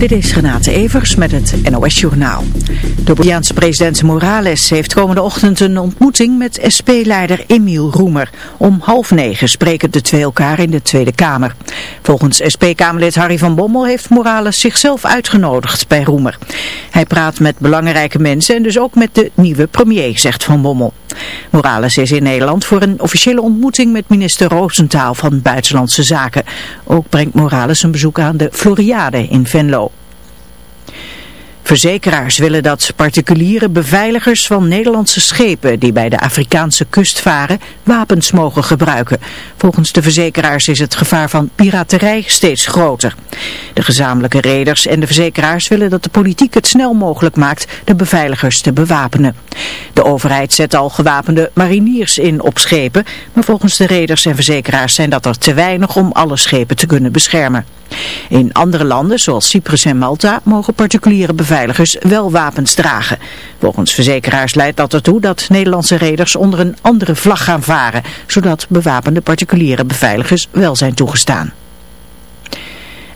Dit is Renate Evers met het NOS Journaal. De Boliviaanse president Morales heeft komende ochtend een ontmoeting met SP-leider Emiel Roemer. Om half negen spreken de twee elkaar in de Tweede Kamer. Volgens SP-Kamerlid Harry van Bommel heeft Morales zichzelf uitgenodigd bij Roemer. Hij praat met belangrijke mensen en dus ook met de nieuwe premier, zegt Van Bommel. Morales is in Nederland voor een officiële ontmoeting met minister Roosentaal van Buitenlandse Zaken. Ook brengt Morales een bezoek aan de Floriade in Venlo. Verzekeraars willen dat particuliere beveiligers van Nederlandse schepen die bij de Afrikaanse kust varen wapens mogen gebruiken. Volgens de verzekeraars is het gevaar van piraterij steeds groter. De gezamenlijke reders en de verzekeraars willen dat de politiek het snel mogelijk maakt de beveiligers te bewapenen. De overheid zet al gewapende mariniers in op schepen, maar volgens de reders en verzekeraars zijn dat er te weinig om alle schepen te kunnen beschermen. In andere landen, zoals Cyprus en Malta, mogen particuliere beveiligers wel wapens dragen. Volgens verzekeraars leidt dat ertoe dat Nederlandse reders onder een andere vlag gaan varen, zodat bewapende particuliere beveiligers wel zijn toegestaan.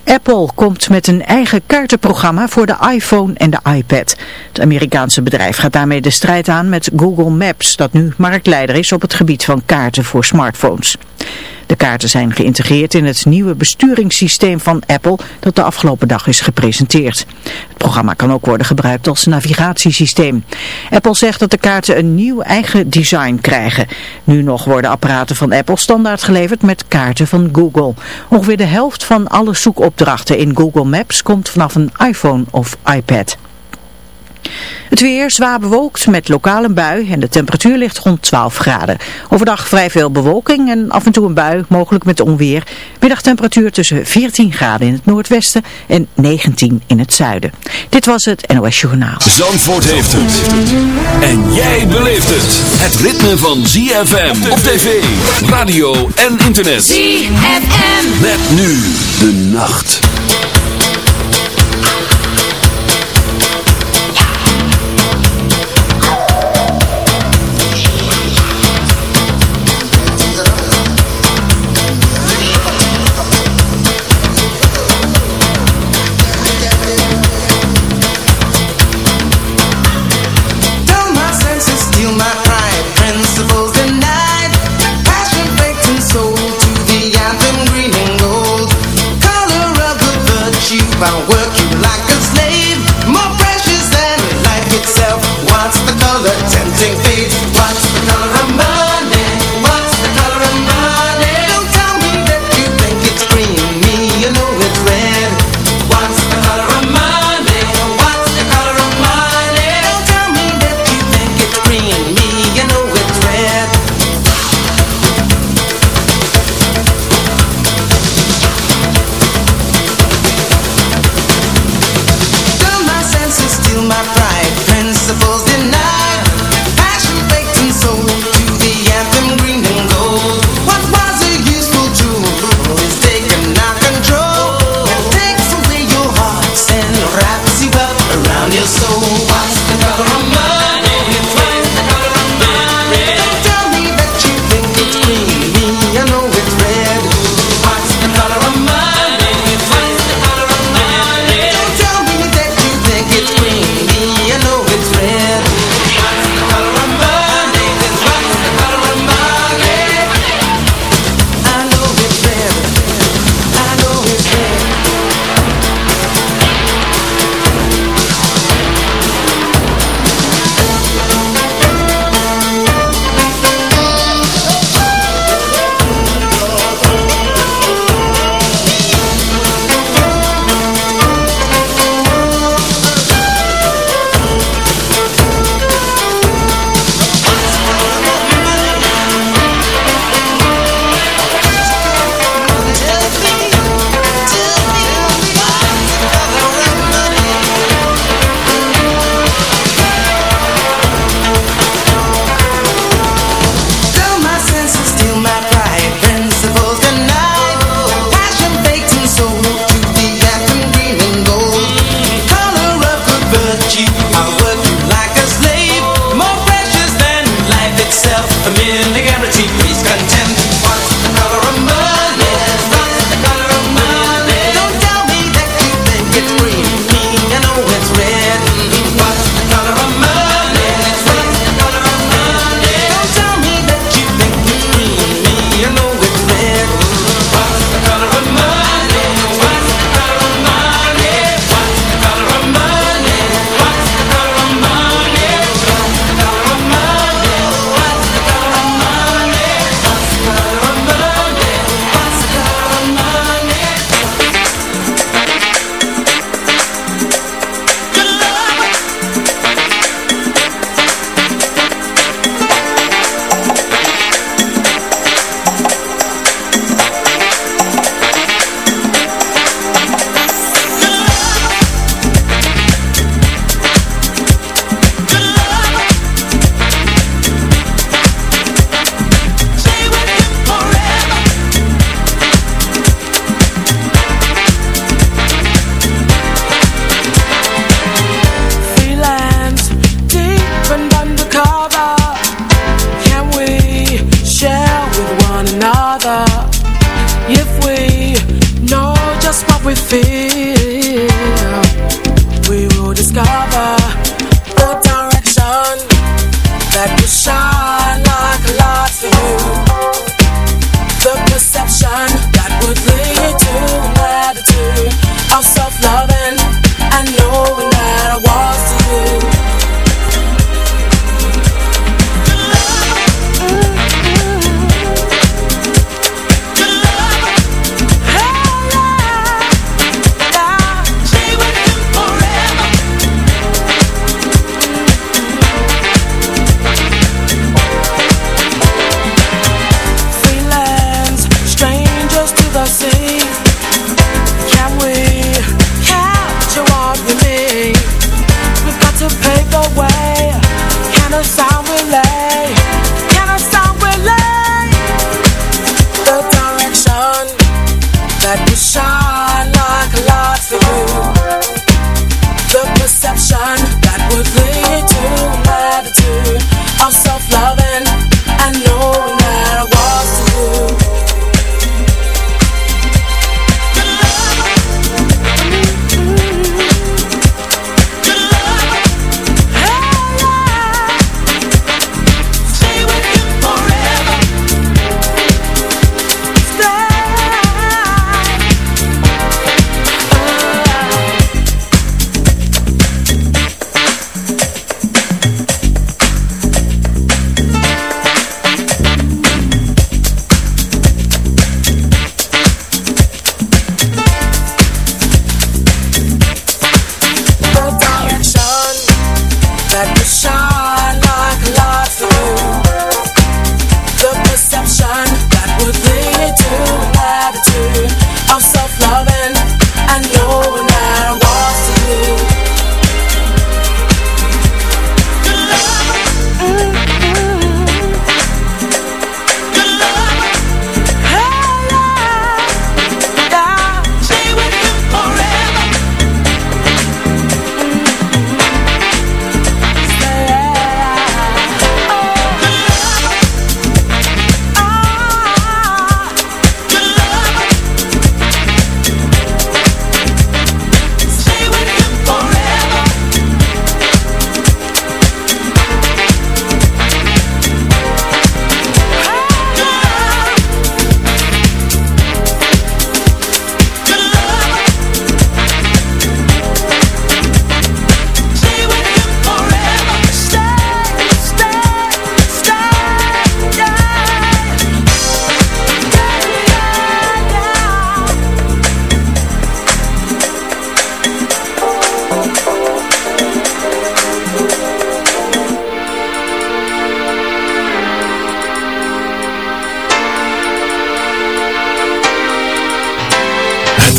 Apple komt met een eigen kaartenprogramma voor de iPhone en de iPad. Het Amerikaanse bedrijf gaat daarmee de strijd aan met Google Maps, dat nu marktleider is op het gebied van kaarten voor smartphones. De kaarten zijn geïntegreerd in het nieuwe besturingssysteem van Apple dat de afgelopen dag is gepresenteerd. Het programma kan ook worden gebruikt als navigatiesysteem. Apple zegt dat de kaarten een nieuw eigen design krijgen. Nu nog worden apparaten van Apple standaard geleverd met kaarten van Google. Ongeveer de helft van alle zoekopdrachten in Google Maps komt vanaf een iPhone of iPad. Het weer zwaar bewolkt met lokale bui en de temperatuur ligt rond 12 graden. Overdag vrij veel bewolking en af en toe een bui, mogelijk met onweer. Middagtemperatuur tussen 14 graden in het noordwesten en 19 in het zuiden. Dit was het NOS Journaal. Zandvoort heeft het. En jij beleeft het. Het ritme van ZFM op tv, radio en internet. ZFM. Met nu de nacht.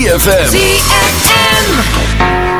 ZFM. I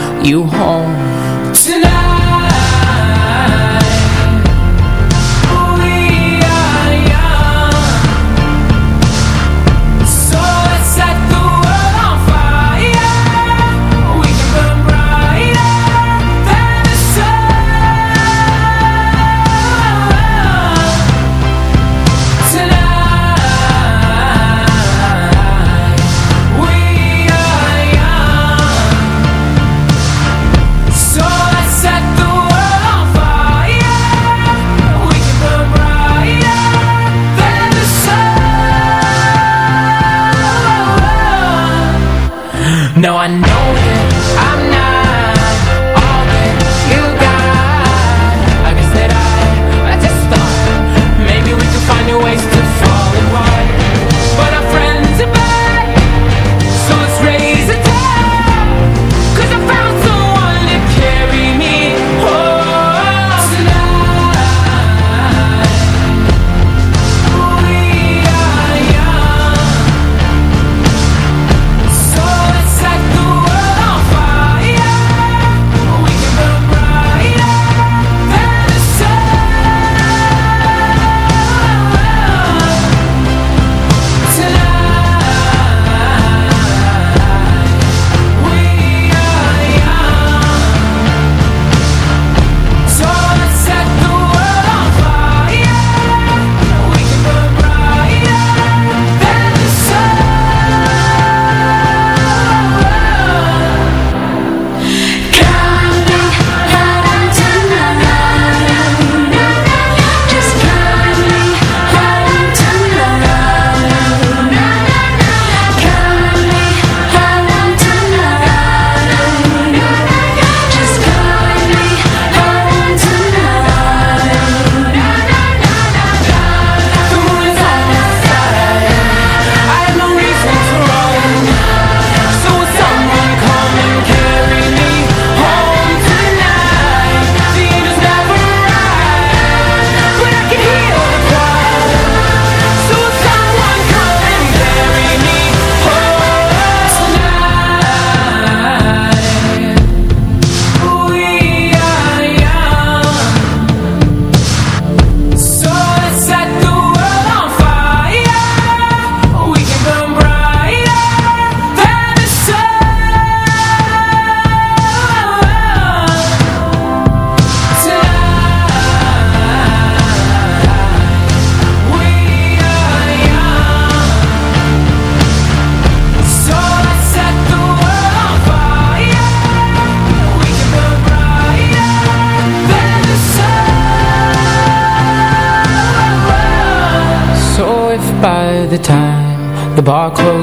you home No, I know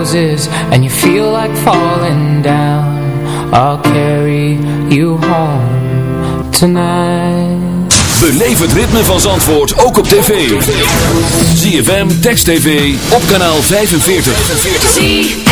roses and you feel like falling down. I'll carry you home tonight. Beleef het ritme van Zandvoort ook op tv. ZFM, Text TV, op kanaal 45 45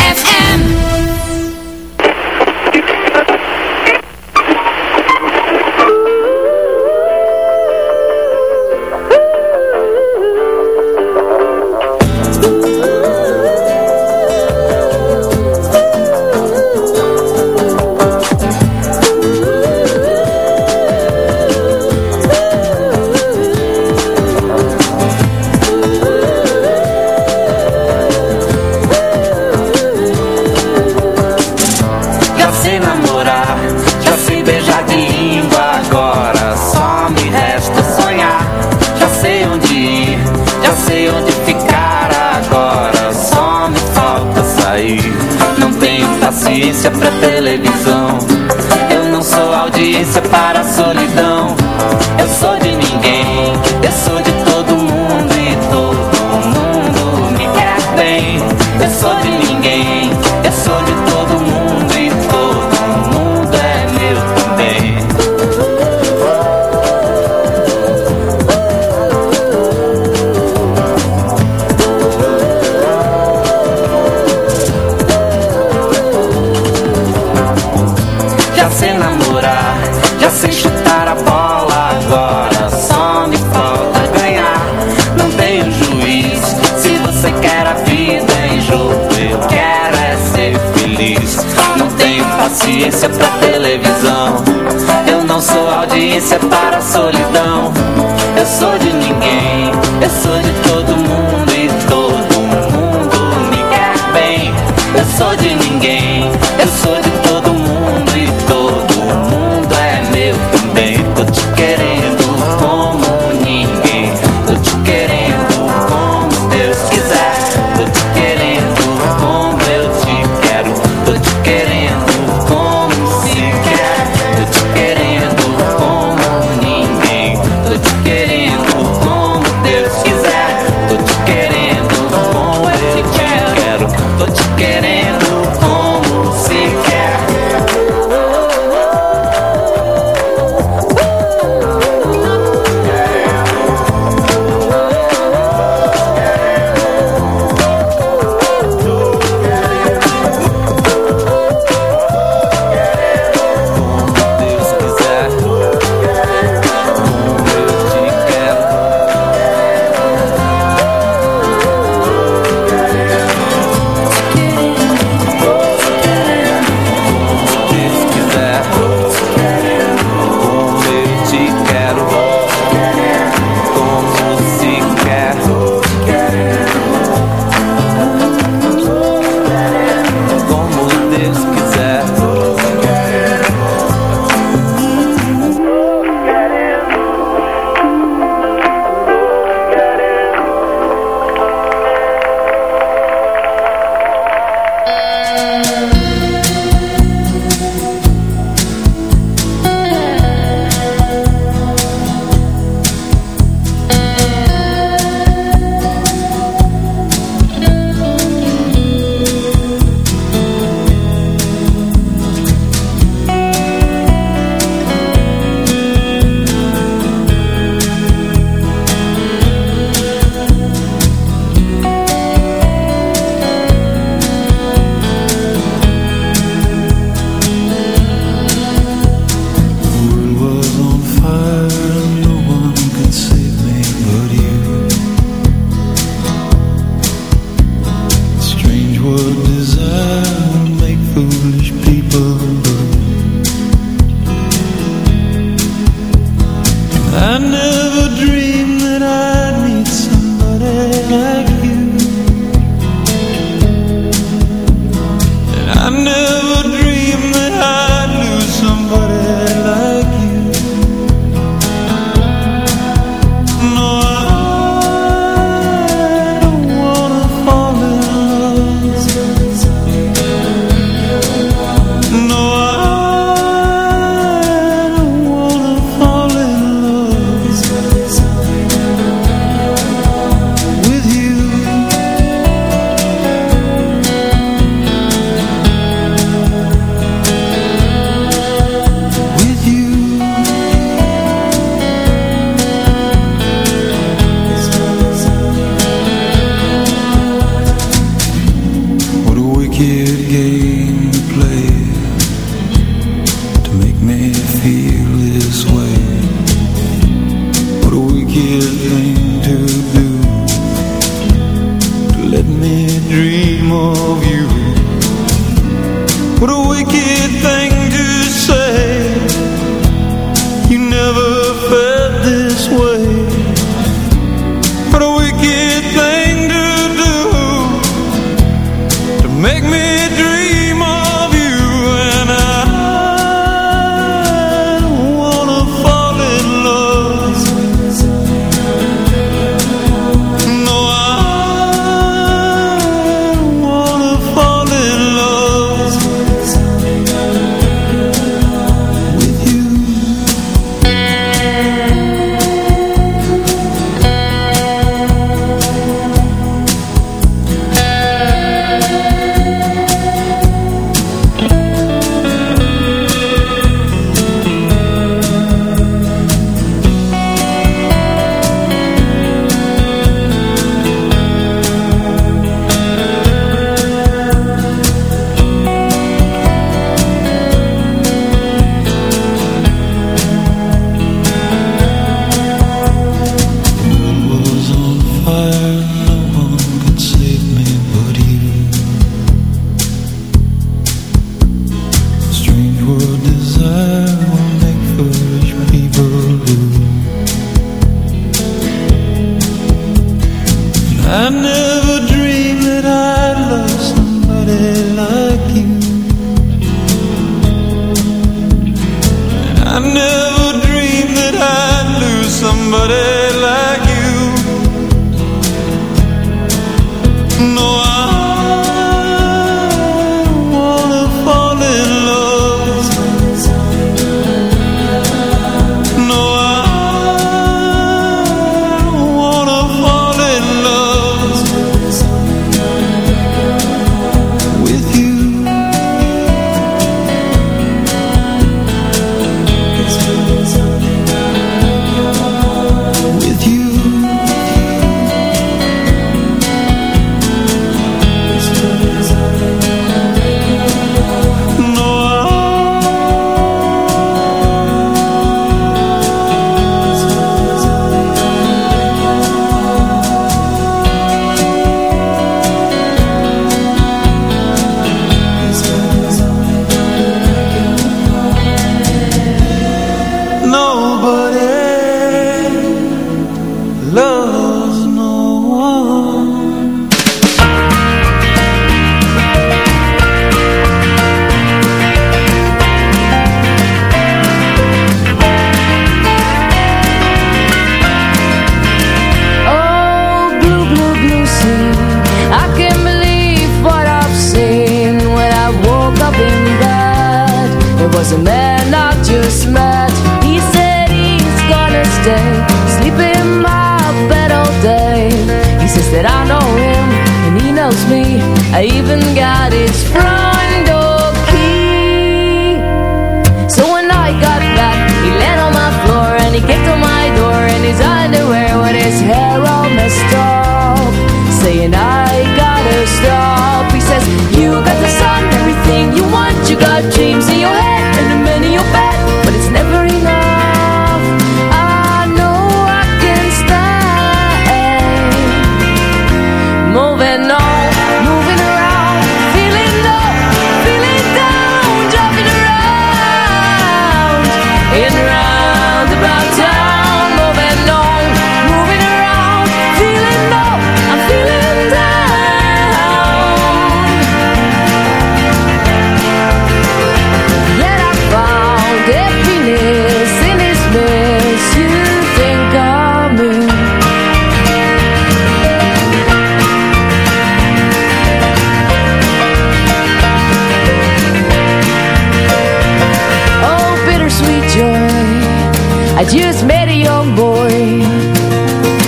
just met a young boy.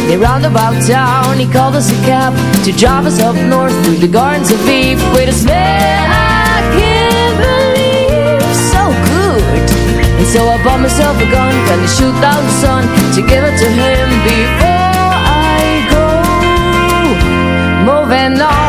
They roundabout town, he called us a cab To drive us up north through the gardens of Eve. With a smell I can't believe So good. And so I bought myself a gun Kinda shoot down the sun To give it to him before I go. Moving on.